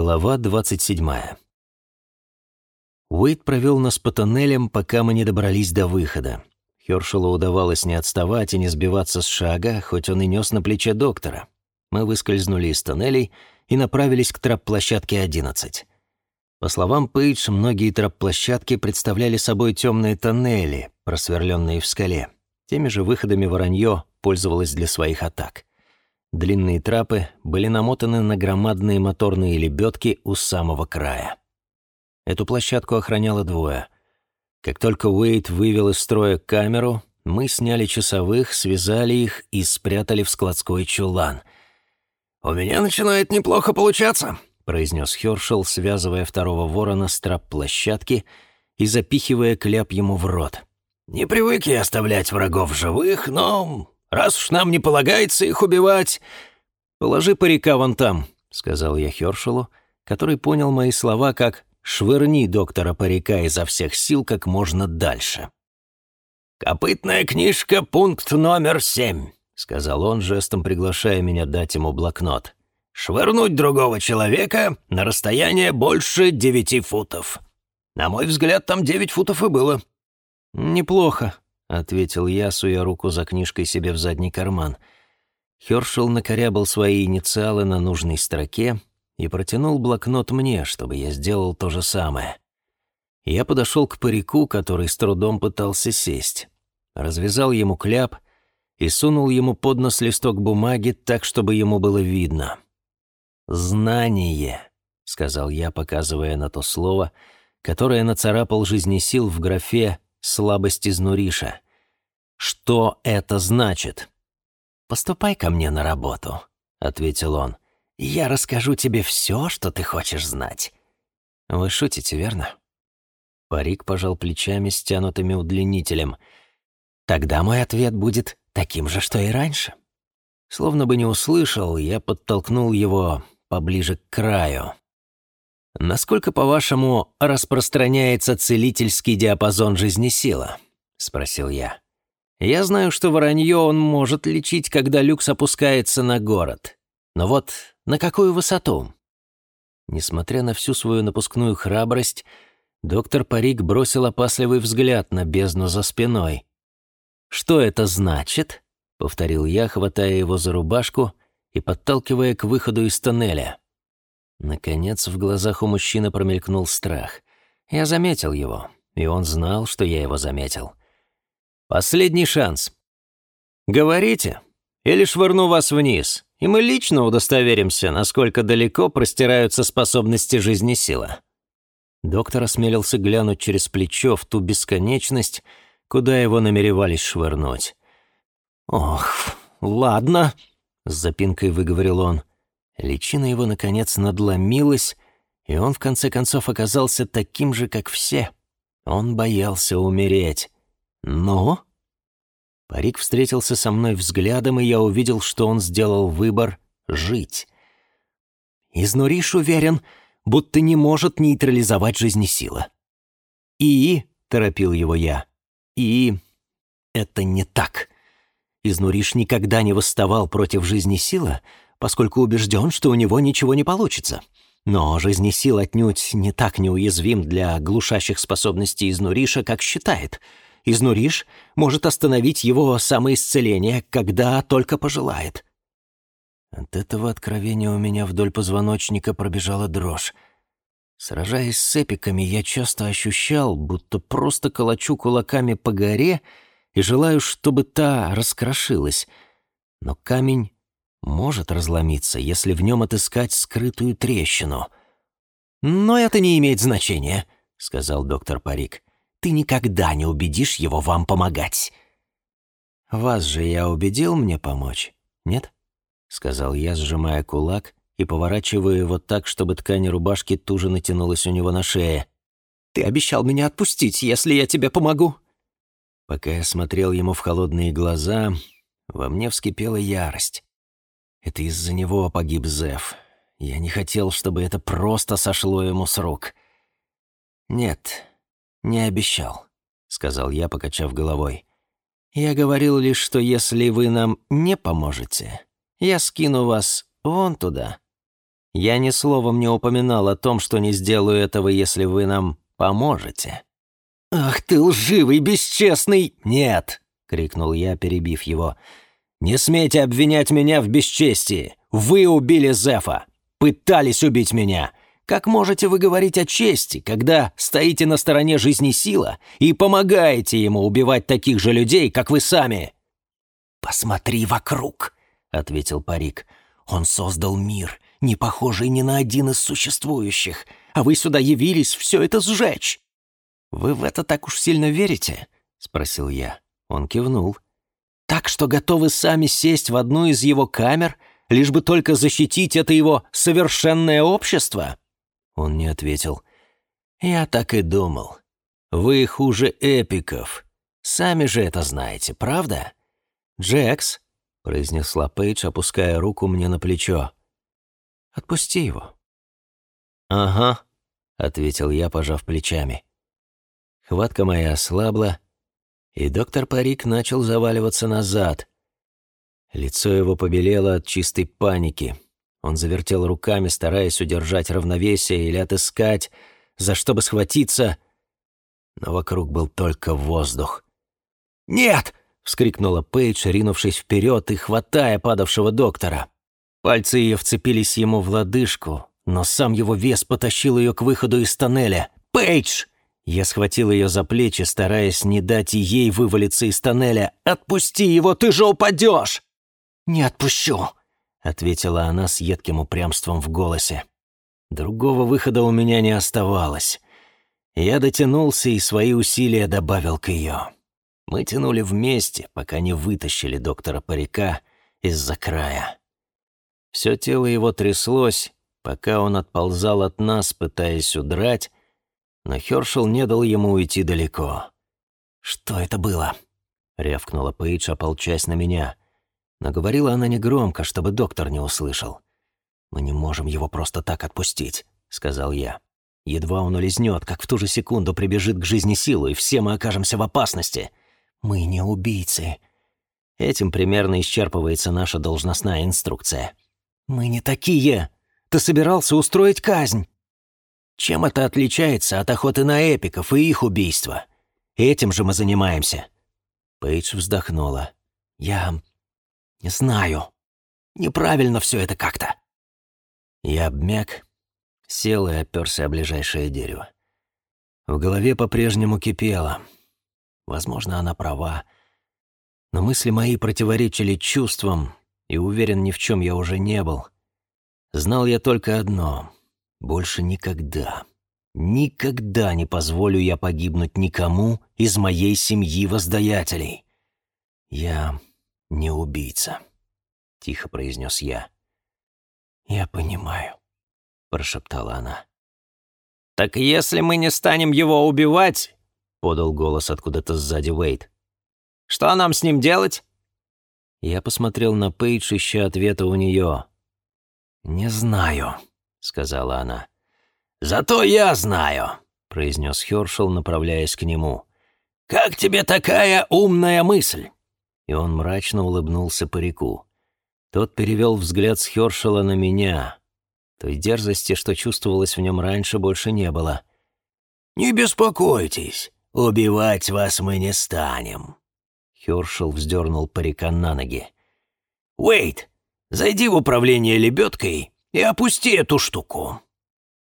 Глава 27. Уэйд провел нас по тоннелям, пока мы не добрались до выхода. Хершелу удавалось не отставать и не сбиваться с шага, хоть он и нес на плече доктора. Мы выскользнули из тоннелей и направились к трап-площадке 11. По словам Пейдж, многие трап-площадки представляли собой темные тоннели, просверленные в скале. Теми же выходами воронье пользовалось для своих атак. Длинные трапы были намотаны на громадные моторные лебедки у самого края. Эту площадку охраняло двое. Как только Уэйт вывел из строя камеру, мы сняли часовых, связали их и спрятали в складской чулан. «У меня начинает неплохо получаться», — произнес Хершел, связывая второго ворона с трап площадки и запихивая кляп ему в рот. «Не привык я оставлять врагов живых, но Раз уж нам не полагается их убивать...» «Положи парика вон там», — сказал я Хершелу, который понял мои слова как «швырни доктора парика изо всех сил как можно дальше». «Копытная книжка, пункт номер семь», — сказал он, жестом приглашая меня дать ему блокнот. «Швырнуть другого человека на расстояние больше девяти футов. На мой взгляд, там девять футов и было». «Неплохо», — ответил я, суя руку за книжкой себе в задний карман. Хёршел накорябал свои инициалы на нужной строке и протянул блокнот мне, чтобы я сделал то же самое. Я подошел к парику, который с трудом пытался сесть. Развязал ему кляп и сунул ему под нос листок бумаги так, чтобы ему было видно. «Знание», — сказал я, показывая на то слово, которое нацарапал жизнесил в графе слабость изнуриша. Что это значит? «Поступай ко мне на работу», — ответил он. «Я расскажу тебе все, что ты хочешь знать». «Вы шутите, верно?» Парик пожал плечами, стянутыми удлинителем. «Тогда мой ответ будет таким же, что и раньше». Словно бы не услышал, я подтолкнул его поближе к краю. «Насколько, по-вашему, распространяется целительский диапазон жизнесила?» — спросил я. «Я знаю, что воронье он может лечить, когда люкс опускается на город. Но вот на какую высоту?» Несмотря на всю свою напускную храбрость, доктор Парик бросил опасливый взгляд на бездну за спиной. «Что это значит?» — повторил я, хватая его за рубашку и подталкивая к выходу из тоннеля. Наконец в глазах у мужчины промелькнул страх. Я заметил его, и он знал, что я его заметил. «Последний шанс. Говорите, или швырну вас вниз, и мы лично удостоверимся, насколько далеко простираются способности жизни сила». Доктор осмелился глянуть через плечо в ту бесконечность, куда его намеревались швырнуть. «Ох, ладно», — с запинкой выговорил он. Личина его, наконец, надломилась, и он, в конце концов, оказался таким же, как все. Он боялся умереть. «Ну?» Парик встретился со мной взглядом, и я увидел, что он сделал выбор жить. Изнуриш уверен, будто не может нейтрализовать жизнесила. «И?» — торопил его я. «И?» «Это не так. Изнуриш никогда не восставал против жизнесила, поскольку убежден, что у него ничего не получится. Но жизнесил отнюдь не так неуязвим для глушащих способностей Изнуриша, как считает. Изнуриш может остановить его самоисцеление, когда только пожелает. От этого откровения у меня вдоль позвоночника пробежала дрожь. Сражаясь с эпиками, я часто ощущал, будто просто колочу кулаками по горе и желаю, чтобы та раскрошилась. Но камень может разломиться, если в нем отыскать скрытую трещину. «Но это не имеет значения», — сказал доктор Парик. «Ты никогда не убедишь его вам помогать». «Вас же я убедил мне помочь, нет?» — сказал я, сжимая кулак и поворачивая его так, чтобы ткань рубашки туже натянулась у него на шее. «Ты обещал меня отпустить, если я тебе помогу». Пока я смотрел ему в холодные глаза, во мне вскипела ярость. Это из-за него погиб Зев. Я не хотел, чтобы это просто сошло ему с рук. «Нет, не обещал», — сказал я, покачав головой. «Я говорил лишь, что если вы нам не поможете, я скину вас вон туда». Я ни словом не упоминал о том, что не сделаю этого, если вы нам поможете». «Ах ты лживый, бесчестный!» «Нет!» — крикнул я, перебив его. «Не смейте обвинять меня в бесчестии! Вы убили Зефа! Пытались убить меня! Как можете вы говорить о чести, когда стоите на стороне жизни сила и помогаете ему убивать таких же людей, как вы сами?» «Посмотри вокруг!» — ответил Парик. «Он создал мир, не похожий ни на один из существующих, а вы сюда явились все это сжечь!» «Вы в это так уж сильно верите?» — спросил я. Он кивнул. «Так что готовы сами сесть в одну из его камер, лишь бы только защитить это его совершенное общество?» Он не ответил. «Я так и думал. Вы хуже эпиков. Сами же это знаете, правда?» «Джекс», — произнесла Пейдж, опуская руку мне на плечо. «Отпусти его». «Ага», — ответил я, пожав плечами. Хватка моя ослабла, и доктор Парик начал заваливаться назад. Лицо его побелело от чистой паники. Он завертел руками, стараясь удержать равновесие или отыскать, за что бы схватиться, но вокруг был только воздух. «Нет!» — вскрикнула Пейдж, ринувшись вперед и хватая падавшего доктора. Пальцы ее вцепились ему в лодыжку, но сам его вес потащил ее к выходу из тоннеля. «Пейдж!» Я схватил ее за плечи, стараясь не дать ей вывалиться из тоннеля. «Отпусти его, ты же упадешь!» «Не отпущу!» — ответила она с едким упрямством в голосе. Другого выхода у меня не оставалось. Я дотянулся и свои усилия добавил к ее. Мы тянули вместе, пока не вытащили доктора парика из-за края. Все тело его тряслось, пока он отползал от нас, пытаясь удрать, но Хёршел не дал ему уйти далеко. «Что это было?» — рявкнула Пейдж, ополчась на меня. Но говорила она негромко, чтобы доктор не услышал. «Мы не можем его просто так отпустить», — сказал я. «Едва он улизнет, как в ту же секунду прибежит к жизни силу, и все мы окажемся в опасности. Мы не убийцы». Этим примерно исчерпывается наша должностная инструкция. «Мы не такие! Ты собирался устроить казнь!» Чем это отличается от охоты на эпиков и их убийства? Этим же мы занимаемся». Пейдж вздохнула. «Я... не знаю. Неправильно все это как-то». Я обмяк, сел и оперся о ближайшее дерево. В голове по-прежнему кипело. Возможно, она права. Но мысли мои противоречили чувствам, и уверен, ни в чем я уже не был. Знал я только одно больше никогда, никогда не позволю я погибнуть никому из моей семьи воздаятелей. Я не убийца, — тихо произнес я. «Я понимаю», — прошептала она. «Так если мы не станем его убивать», — подал голос откуда-то сзади Уэйт, — «что нам с ним делать?» Я посмотрел на Пейдж, ища ответа у нее. «Не знаю», — сказала она. «Зато я знаю», — произнес Хёршел, направляясь к нему. «Как тебе такая умная мысль?» И он мрачно улыбнулся парику. Тот перевел взгляд с Хёршела на меня. Той дерзости, что чувствовалось в нем раньше, больше не было. «Не беспокойтесь, убивать вас мы не станем». Хёршел вздернул парика на ноги. «Уэйт, зайди в управление лебедкой и опусти эту штуку.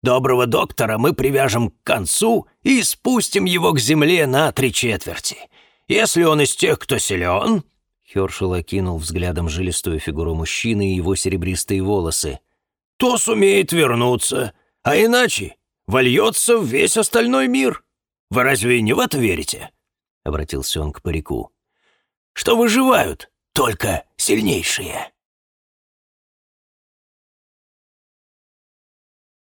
Доброго доктора мы привяжем к концу и спустим его к земле на три четверти. Если он из тех, кто силен...» Хершел окинул взглядом жилистую фигуру мужчины и его серебристые волосы. «То сумеет вернуться, а иначе вольется в весь остальной мир. Вы разве не в это верите?» Обратился он к парику. «Что выживают только сильнейшие».